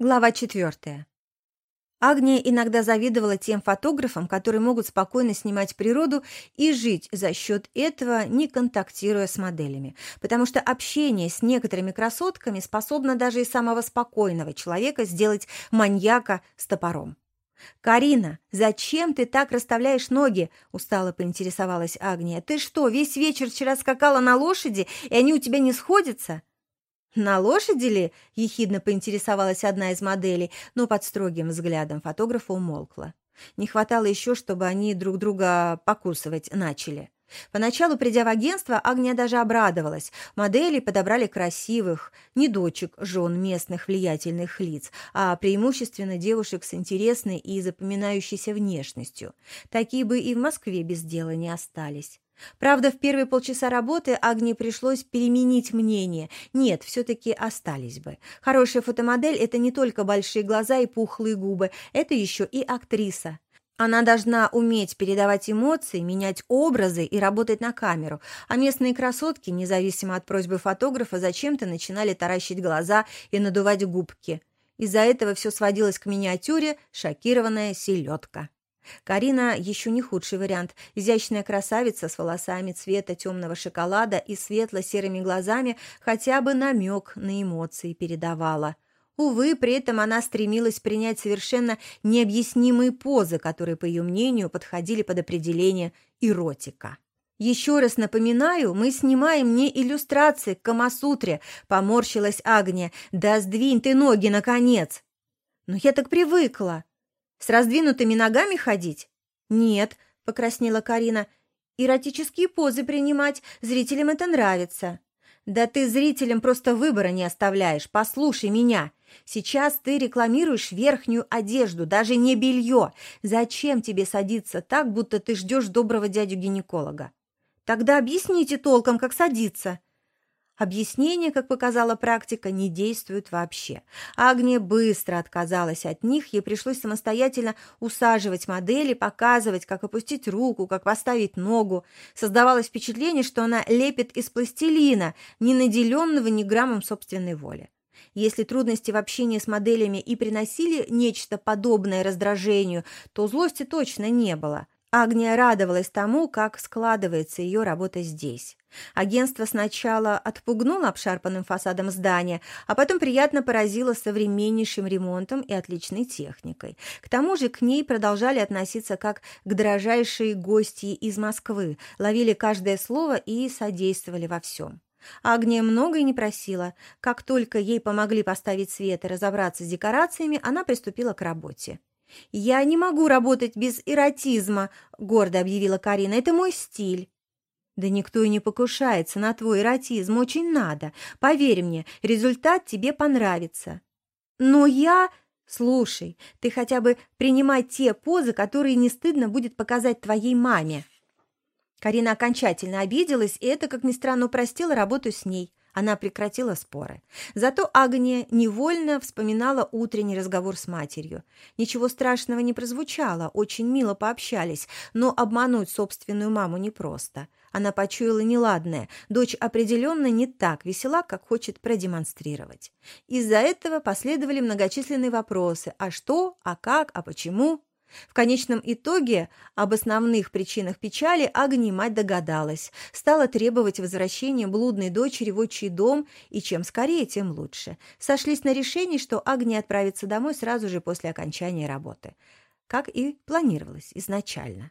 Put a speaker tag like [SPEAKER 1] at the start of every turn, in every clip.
[SPEAKER 1] Глава четвертая. Агния иногда завидовала тем фотографам, которые могут спокойно снимать природу и жить за счет этого, не контактируя с моделями, потому что общение с некоторыми красотками способно даже и самого спокойного человека сделать маньяка с топором. «Карина, зачем ты так расставляешь ноги?» – устало поинтересовалась Агния. «Ты что, весь вечер вчера скакала на лошади, и они у тебя не сходятся?» «На лошади ли?» – ехидно поинтересовалась одна из моделей, но под строгим взглядом фотографа умолкла. Не хватало еще, чтобы они друг друга покусывать начали. Поначалу, придя в агентство, Агния даже обрадовалась. Модели подобрали красивых, не дочек, жен местных влиятельных лиц, а преимущественно девушек с интересной и запоминающейся внешностью. Такие бы и в Москве без дела не остались. Правда, в первые полчаса работы Агнии пришлось переменить мнение. Нет, все-таки остались бы. Хорошая фотомодель – это не только большие глаза и пухлые губы, это еще и актриса. Она должна уметь передавать эмоции, менять образы и работать на камеру. А местные красотки, независимо от просьбы фотографа, зачем-то начинали таращить глаза и надувать губки. Из-за этого все сводилось к миниатюре «шокированная селедка». Карина еще не худший вариант. Изящная красавица с волосами цвета темного шоколада и светло-серыми глазами хотя бы намек на эмоции передавала. Увы, при этом она стремилась принять совершенно необъяснимые позы, которые, по ее мнению, подходили под определение эротика. «Еще раз напоминаю, мы снимаем не иллюстрации к Камасутре», — поморщилась Агния. «Да сдвинь ты ноги, наконец!» «Но я так привыкла!» С раздвинутыми ногами ходить? Нет, покраснела Карина. Эротические позы принимать, зрителям это нравится. Да ты зрителям просто выбора не оставляешь, послушай меня. Сейчас ты рекламируешь верхнюю одежду, даже не белье. Зачем тебе садиться так, будто ты ждешь доброго дядю-гинеколога? Тогда объясните толком, как садиться. Объяснения, как показала практика, не действуют вообще. Агния быстро отказалась от них, ей пришлось самостоятельно усаживать модели, показывать, как опустить руку, как поставить ногу. Создавалось впечатление, что она лепит из пластилина, не наделенного ни граммом собственной воли. Если трудности в общении с моделями и приносили нечто подобное раздражению, то злости точно не было. Агния радовалась тому, как складывается ее работа здесь. Агентство сначала отпугнуло обшарпанным фасадом здания, а потом приятно поразило современнейшим ремонтом и отличной техникой. К тому же к ней продолжали относиться как к дорожайшей гости из Москвы, ловили каждое слово и содействовали во всем. Агния многое не просила. Как только ей помогли поставить свет и разобраться с декорациями, она приступила к работе. «Я не могу работать без эротизма», — гордо объявила Карина. «Это мой стиль». «Да никто и не покушается на твой эротизм, очень надо. Поверь мне, результат тебе понравится». «Но я...» «Слушай, ты хотя бы принимай те позы, которые не стыдно будет показать твоей маме». Карина окончательно обиделась, и это, как ни странно, упростило работу с ней. Она прекратила споры. Зато Агния невольно вспоминала утренний разговор с матерью. Ничего страшного не прозвучало, очень мило пообщались, но обмануть собственную маму непросто. Она почуяла неладное, дочь определенно не так весела, как хочет продемонстрировать. Из-за этого последовали многочисленные вопросы «а что?», «а как?», «а почему?». В конечном итоге об основных причинах печали Агни мать догадалась, стала требовать возвращения блудной дочери в отчий дом, и чем скорее, тем лучше. Сошлись на решении, что Агни отправится домой сразу же после окончания работы, как и планировалось изначально.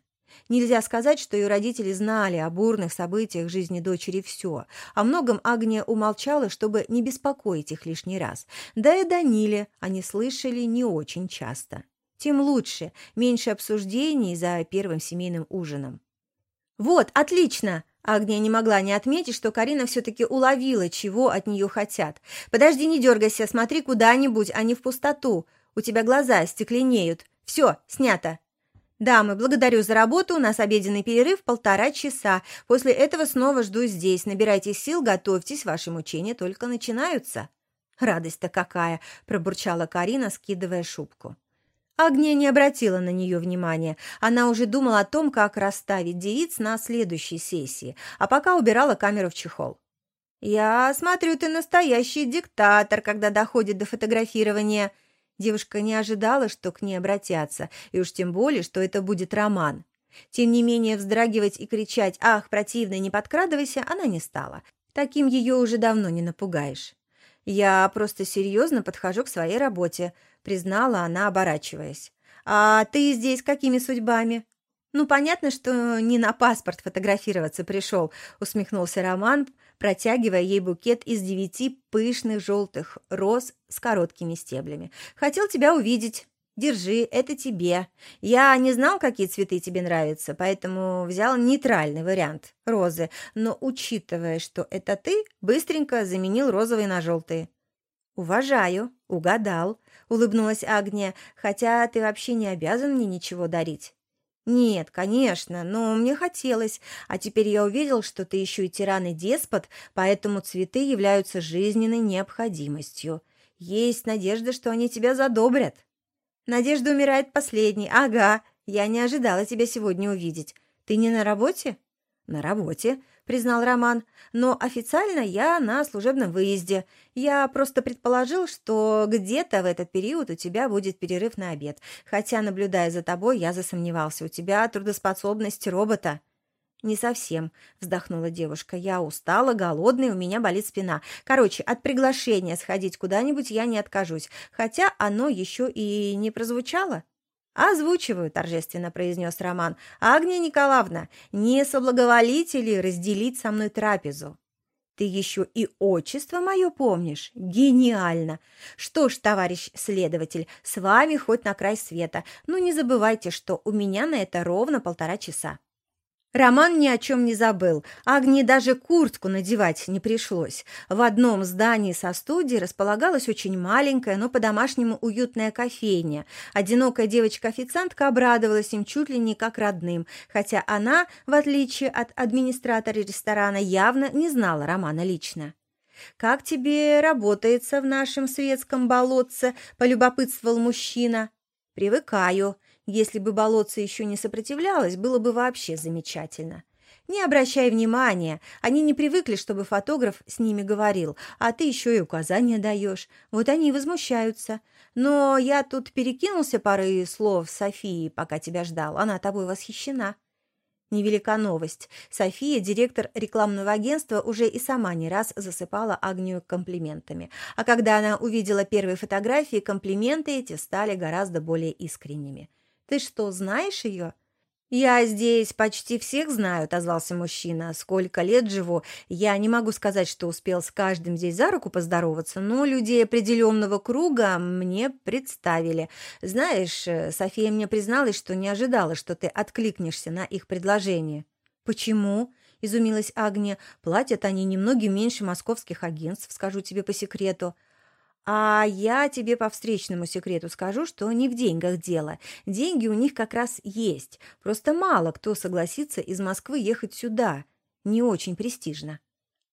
[SPEAKER 1] Нельзя сказать, что ее родители знали о бурных событиях жизни дочери все. О многом Агния умолчала, чтобы не беспокоить их лишний раз. Да и Даниле они слышали не очень часто. Тем лучше, меньше обсуждений за первым семейным ужином. «Вот, отлично!» Агния не могла не отметить, что Карина все-таки уловила, чего от нее хотят. «Подожди, не дергайся, смотри куда-нибудь, а не в пустоту. У тебя глаза стекленеют. Все, снято!» «Дамы, благодарю за работу. У нас обеденный перерыв полтора часа. После этого снова жду здесь. Набирайтесь сил, готовьтесь, ваши мучения только начинаются». «Радость-то какая!» – пробурчала Карина, скидывая шубку. Агния не обратила на нее внимания. Она уже думала о том, как расставить девиц на следующей сессии, а пока убирала камеру в чехол. «Я смотрю, ты настоящий диктатор, когда доходит до фотографирования». Девушка не ожидала, что к ней обратятся, и уж тем более, что это будет роман. Тем не менее, вздрагивать и кричать «Ах, противно, не подкрадывайся!» она не стала. Таким ее уже давно не напугаешь. «Я просто серьезно подхожу к своей работе», — признала она, оборачиваясь. «А ты здесь какими судьбами?» «Ну, понятно, что не на паспорт фотографироваться пришел», — усмехнулся Роман, протягивая ей букет из девяти пышных желтых роз с короткими стеблями. «Хотел тебя увидеть. Держи, это тебе. Я не знал, какие цветы тебе нравятся, поэтому взял нейтральный вариант – розы, но, учитывая, что это ты, быстренько заменил розовые на желтые». «Уважаю, угадал», – улыбнулась Агния, «хотя ты вообще не обязан мне ничего дарить». «Нет, конечно, но мне хотелось. А теперь я увидел, что ты еще и тиран и деспот, поэтому цветы являются жизненной необходимостью. Есть надежда, что они тебя задобрят». «Надежда умирает последней. Ага, я не ожидала тебя сегодня увидеть. Ты не на работе?» «На работе», — признал Роман. «Но официально я на служебном выезде. Я просто предположил, что где-то в этот период у тебя будет перерыв на обед. Хотя, наблюдая за тобой, я засомневался. У тебя трудоспособность робота». «Не совсем», — вздохнула девушка. «Я устала, голодная, у меня болит спина. Короче, от приглашения сходить куда-нибудь я не откажусь, хотя оно еще и не прозвучало». «Озвучиваю», — торжественно произнес Роман. «Агния Николаевна, не соблаговолите ли разделить со мной трапезу?» «Ты еще и отчество мое помнишь? Гениально! Что ж, товарищ следователь, с вами хоть на край света, но не забывайте, что у меня на это ровно полтора часа». Роман ни о чем не забыл. Агнии даже куртку надевать не пришлось. В одном здании со студией располагалась очень маленькая, но по-домашнему уютная кофейня. Одинокая девочка-официантка обрадовалась им чуть ли не как родным, хотя она, в отличие от администратора ресторана, явно не знала Романа лично. «Как тебе работается в нашем светском болотце?» – полюбопытствовал мужчина. «Привыкаю», если бы болотце еще не сопротивлялось, было бы вообще замечательно. Не обращай внимания, они не привыкли, чтобы фотограф с ними говорил, а ты еще и указания даешь. Вот они и возмущаются. Но я тут перекинулся парой слов Софии, пока тебя ждал. Она тобой восхищена. Невелика новость. София, директор рекламного агентства, уже и сама не раз засыпала Агнию комплиментами. А когда она увидела первые фотографии, комплименты эти стали гораздо более искренними. Ты что, знаешь ее?» «Я здесь почти всех знаю», — отозвался мужчина. «Сколько лет живу, я не могу сказать, что успел с каждым здесь за руку поздороваться, но людей определенного круга мне представили. Знаешь, София мне призналась, что не ожидала, что ты откликнешься на их предложение». «Почему?» — изумилась Агния. «Платят они немногим меньше московских агентств, скажу тебе по секрету». А я тебе по встречному секрету скажу, что не в деньгах дело. Деньги у них как раз есть. Просто мало кто согласится из Москвы ехать сюда. Не очень престижно.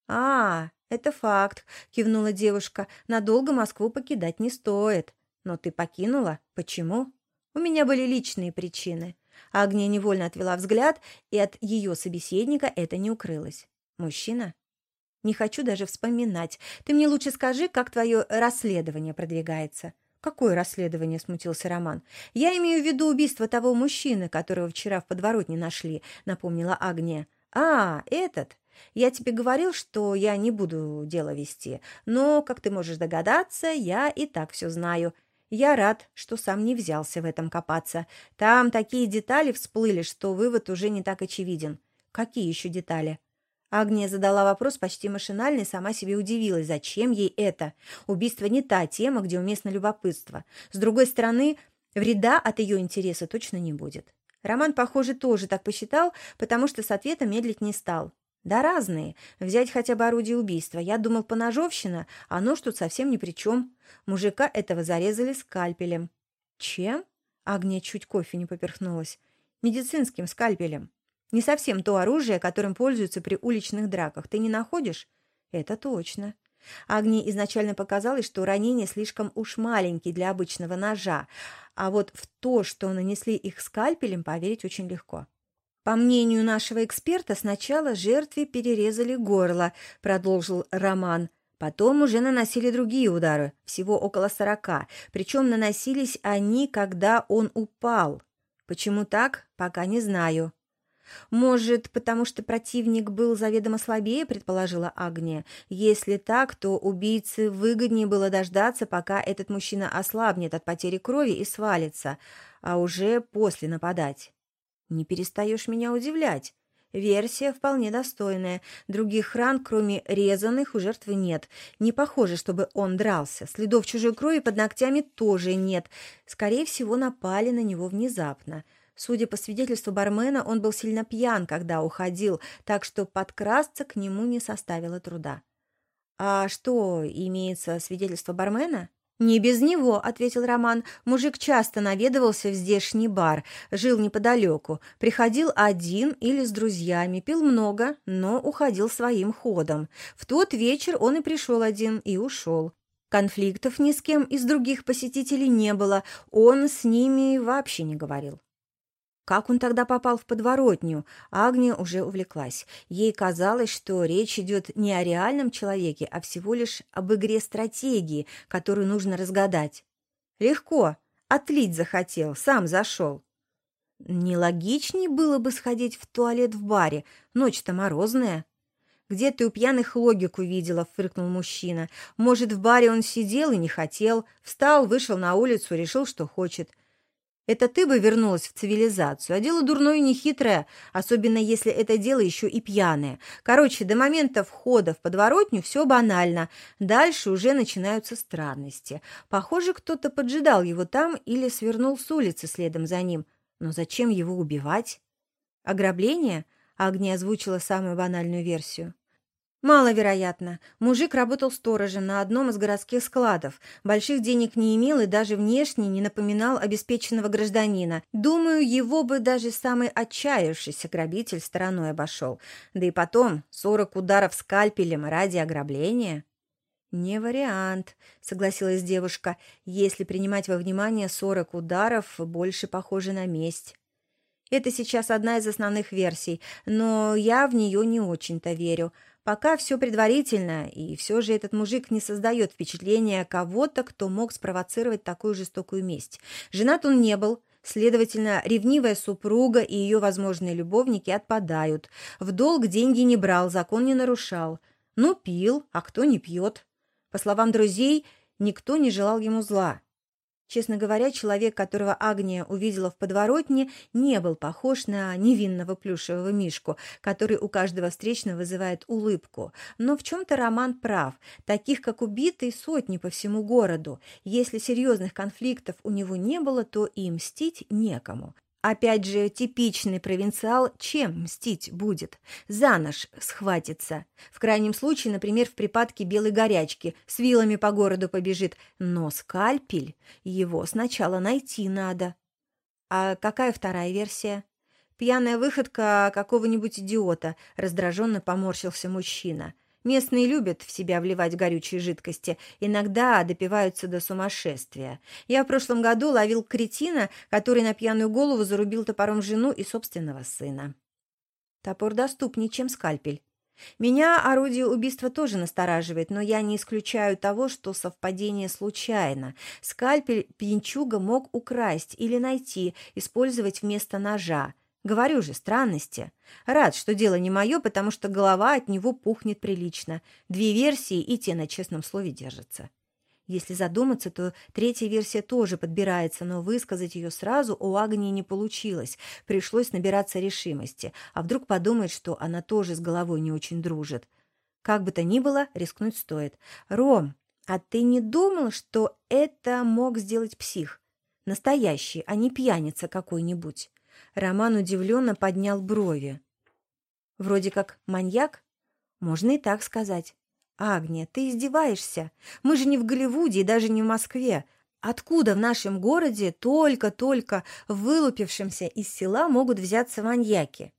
[SPEAKER 1] А, это факт, кивнула девушка. Надолго Москву покидать не стоит. Но ты покинула? Почему? У меня были личные причины. Агния невольно отвела взгляд, и от ее собеседника это не укрылось. Мужчина? Не хочу даже вспоминать. Ты мне лучше скажи, как твое расследование продвигается». «Какое расследование?» – смутился Роман. «Я имею в виду убийство того мужчины, которого вчера в подворотне нашли», – напомнила Агния. «А, этот. Я тебе говорил, что я не буду дело вести, но, как ты можешь догадаться, я и так все знаю. Я рад, что сам не взялся в этом копаться. Там такие детали всплыли, что вывод уже не так очевиден. Какие еще детали?» Агния задала вопрос почти машинально и сама себе удивилась, зачем ей это. Убийство не та тема, где уместно любопытство. С другой стороны, вреда от ее интереса точно не будет. Роман, похоже, тоже так посчитал, потому что с ответом медлить не стал. Да разные. Взять хотя бы орудие убийства. Я думал, поножовщина, а нож тут совсем ни при чем. Мужика этого зарезали скальпелем. Чем? Агния чуть кофе не поперхнулась. Медицинским скальпелем. Не совсем то оружие, которым пользуются при уличных драках. Ты не находишь? Это точно. Агнии изначально показалось, что ранение слишком уж маленький для обычного ножа, а вот в то, что нанесли их скальпелем, поверить очень легко. «По мнению нашего эксперта, сначала жертве перерезали горло», — продолжил Роман. Потом уже наносили другие удары, всего около сорока, причем наносились они, когда он упал. Почему так, пока не знаю. «Может, потому что противник был заведомо слабее», — предположила Агния. «Если так, то убийце выгоднее было дождаться, пока этот мужчина ослабнет от потери крови и свалится, а уже после нападать». «Не перестаешь меня удивлять». Версия вполне достойная. Других ран, кроме резаных, у жертвы нет. Не похоже, чтобы он дрался. Следов чужой крови под ногтями тоже нет. Скорее всего, напали на него внезапно. Судя по свидетельству бармена, он был сильно пьян, когда уходил, так что подкрасться к нему не составило труда. «А что, имеется свидетельство бармена?» «Не без него», — ответил Роман. «Мужик часто наведывался в здешний бар, жил неподалеку, приходил один или с друзьями, пил много, но уходил своим ходом. В тот вечер он и пришел один, и ушел. Конфликтов ни с кем из других посетителей не было, он с ними вообще не говорил. Как он тогда попал в подворотню? Агния уже увлеклась. Ей казалось, что речь идет не о реальном человеке, а всего лишь об игре стратегии, которую нужно разгадать. Легко. Отлить захотел, сам зашел. Нелогичнее было бы сходить в туалет в баре. Ночь-то морозная. «Где ты у пьяных логику видела?» — фыркнул мужчина. «Может, в баре он сидел и не хотел. Встал, вышел на улицу, решил, что хочет. Это ты бы вернулась в цивилизацию, а дело дурное и нехитрое, особенно если это дело еще и пьяное. Короче, до момента входа в подворотню все банально. Дальше уже начинаются странности. Похоже, кто-то поджидал его там или свернул с улицы следом за ним. Но зачем его убивать? Ограбление? Агния озвучила самую банальную версию. Маловероятно. Мужик работал сторожем на одном из городских складов. Больших денег не имел и даже внешне не напоминал обеспеченного гражданина. Думаю, его бы даже самый отчаявшийся грабитель стороной обошел. Да и потом, сорок ударов скальпелем ради ограбления. «Не вариант», — согласилась девушка, «если принимать во внимание сорок ударов, больше похоже на месть». Это сейчас одна из основных версий, но я в нее не очень-то верю. Пока все предварительно, и все же этот мужик не создает впечатления кого-то, кто мог спровоцировать такую жестокую месть. Женат он не был, следовательно, ревнивая супруга и ее возможные любовники отпадают. В долг деньги не брал, закон не нарушал. Ну, пил, а кто не пьет? По словам друзей, никто не желал ему зла. Честно говоря, человек, которого Агния увидела в подворотне, не был похож на невинного плюшевого мишку, который у каждого встречного вызывает улыбку. Но в чем-то Роман прав. Таких, как убитый, сотни по всему городу. Если серьезных конфликтов у него не было, то и мстить некому. Опять же, типичный провинциал чем мстить будет? За нож схватится. В крайнем случае, например, в припадке белой горячки, с вилами по городу побежит. Но скальпель, его сначала найти надо. А какая вторая версия? Пьяная выходка какого-нибудь идиота, раздраженно поморщился мужчина. Местные любят в себя вливать горючие жидкости, иногда допиваются до сумасшествия. Я в прошлом году ловил кретина, который на пьяную голову зарубил топором жену и собственного сына. Топор доступнее, чем скальпель. Меня орудие убийства тоже настораживает, но я не исключаю того, что совпадение случайно. Скальпель пьянчуга мог украсть или найти, использовать вместо ножа. Говорю же, странности. Рад, что дело не мое, потому что голова от него пухнет прилично. Две версии, и те на честном слове держатся. Если задуматься, то третья версия тоже подбирается, но высказать ее сразу у Агнии не получилось. Пришлось набираться решимости. А вдруг подумает, что она тоже с головой не очень дружит. Как бы то ни было, рискнуть стоит. «Ром, а ты не думал, что это мог сделать псих? Настоящий, а не пьяница какой-нибудь?» Роман удивленно поднял брови. «Вроде как маньяк? Можно и так сказать. Агния, ты издеваешься? Мы же не в Голливуде и даже не в Москве. Откуда в нашем городе только-только вылупившимся из села могут взяться маньяки?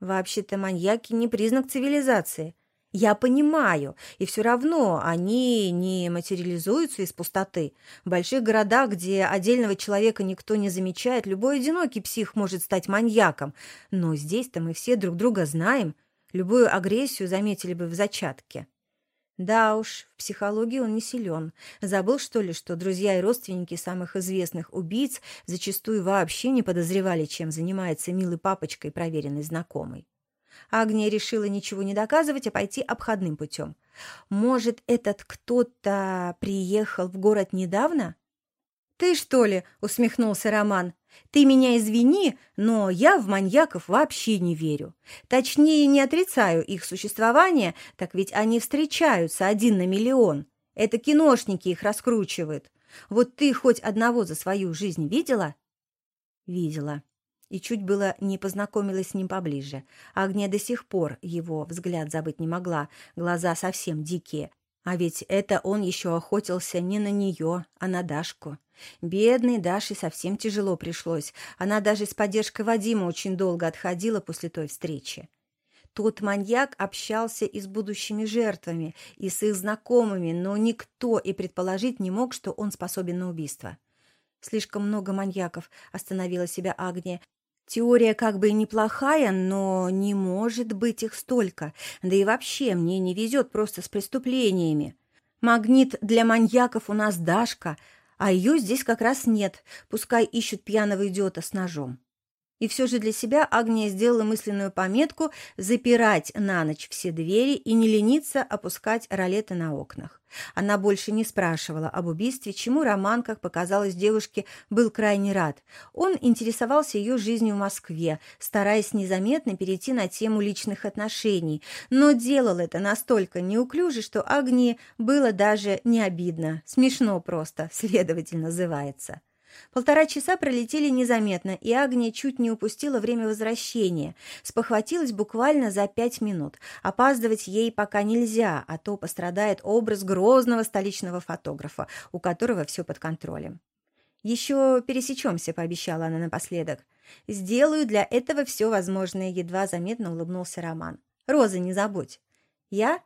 [SPEAKER 1] Вообще-то маньяки не признак цивилизации. Я понимаю, и все равно они не материализуются из пустоты. В больших городах, где отдельного человека никто не замечает, любой одинокий псих может стать маньяком. Но здесь-то мы все друг друга знаем. Любую агрессию заметили бы в зачатке. Да уж, в психологии он не силен. Забыл, что ли, что друзья и родственники самых известных убийц зачастую вообще не подозревали, чем занимается милый папочкой проверенный знакомый. Агния решила ничего не доказывать, а пойти обходным путем. Может, этот кто-то приехал в город недавно? «Ты что ли?» — усмехнулся Роман. «Ты меня извини, но я в маньяков вообще не верю. Точнее, не отрицаю их существование, так ведь они встречаются один на миллион. Это киношники их раскручивают. Вот ты хоть одного за свою жизнь видела?» «Видела», и чуть было не познакомилась с ним поближе. Агния до сих пор его взгляд забыть не могла, глаза совсем дикие. А ведь это он еще охотился не на нее, а на Дашку. Бедной Даше совсем тяжело пришлось. Она даже с поддержкой Вадима очень долго отходила после той встречи. Тот маньяк общался и с будущими жертвами, и с их знакомыми, но никто и предположить не мог, что он способен на убийство. Слишком много маньяков, остановила себя Агния. Теория как бы и неплохая, но не может быть их столько. Да и вообще мне не везет просто с преступлениями. Магнит для маньяков у нас Дашка, а ее здесь как раз нет, пускай ищут пьяного идиота с ножом. И все же для себя Агния сделала мысленную пометку запирать на ночь все двери и не лениться опускать ролеты на окнах. Она больше не спрашивала об убийстве, чему Роман, как показалось девушке, был крайне рад. Он интересовался ее жизнью в Москве, стараясь незаметно перейти на тему личных отношений, но делал это настолько неуклюже, что Агнии было даже не обидно, смешно просто, следовательно, называется. Полтора часа пролетели незаметно, и Агния чуть не упустила время возвращения. Спохватилась буквально за пять минут. Опаздывать ей пока нельзя, а то пострадает образ грозного столичного фотографа, у которого все под контролем. «Еще пересечемся», — пообещала она напоследок. «Сделаю для этого все возможное», — едва заметно улыбнулся Роман. «Розы не забудь». «Я?»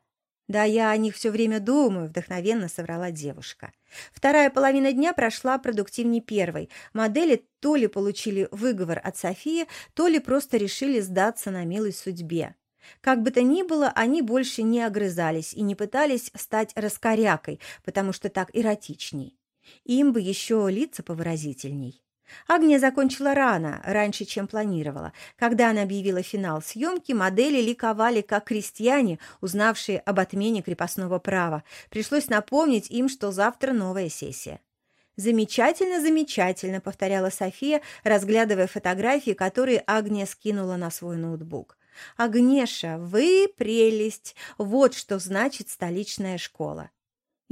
[SPEAKER 1] «Да я о них все время думаю», — вдохновенно соврала девушка. Вторая половина дня прошла продуктивнее первой. Модели то ли получили выговор от Софии, то ли просто решили сдаться на милой судьбе. Как бы то ни было, они больше не огрызались и не пытались стать раскорякой, потому что так эротичней. Им бы еще лица повыразительней. Агния закончила рано, раньше, чем планировала. Когда она объявила финал съемки, модели ликовали как крестьяне, узнавшие об отмене крепостного права. Пришлось напомнить им, что завтра новая сессия. «Замечательно, замечательно», — повторяла София, разглядывая фотографии, которые Агния скинула на свой ноутбук. «Агнеша, вы прелесть! Вот что значит столичная школа!»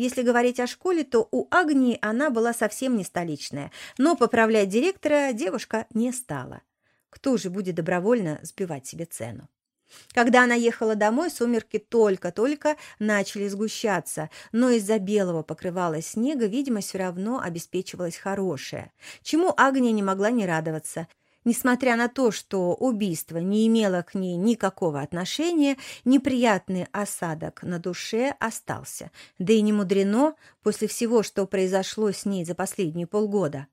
[SPEAKER 1] Если говорить о школе, то у Агнии она была совсем не столичная, но поправлять директора девушка не стала. Кто же будет добровольно сбивать себе цену? Когда она ехала домой, сумерки только-только начали сгущаться, но из-за белого покрывала снега видимость все равно обеспечивалась хорошая, чему Агния не могла не радоваться. Несмотря на то, что убийство не имело к ней никакого отношения, неприятный осадок на душе остался. Да и не мудрено после всего, что произошло с ней за последние полгода.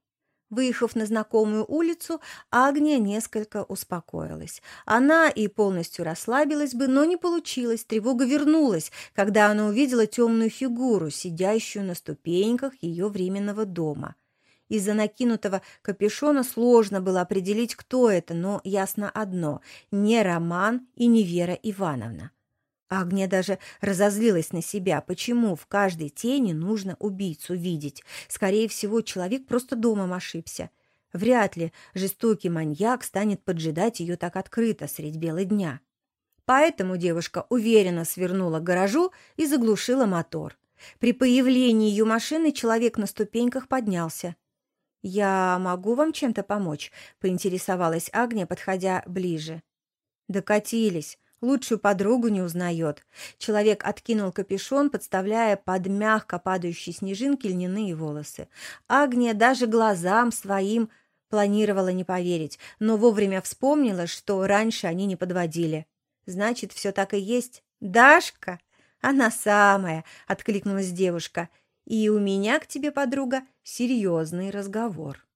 [SPEAKER 1] Выехав на знакомую улицу, Агния несколько успокоилась. Она и полностью расслабилась бы, но не получилось. Тревога вернулась, когда она увидела темную фигуру, сидящую на ступеньках ее временного дома – из-за накинутого капюшона сложно было определить, кто это, но ясно одно – не Роман и не Вера Ивановна. Агния даже разозлилась на себя. Почему в каждой тени нужно убийцу видеть? Скорее всего, человек просто домом ошибся. Вряд ли жестокий маньяк станет поджидать ее так открыто средь бела дня. Поэтому девушка уверенно свернула к гаражу и заглушила мотор. При появлении ее машины человек на ступеньках поднялся. «Я могу вам чем-то помочь?» — поинтересовалась Агния, подходя ближе. «Докатились. Лучшую подругу не узнает». Человек откинул капюшон, подставляя под мягко падающие снежинки льняные волосы. Агния даже глазам своим планировала не поверить, но вовремя вспомнила, что раньше они не подводили. «Значит, все так и есть. Дашка?» «Она самая!» — откликнулась девушка. И у меня к тебе, подруга, серьезный разговор.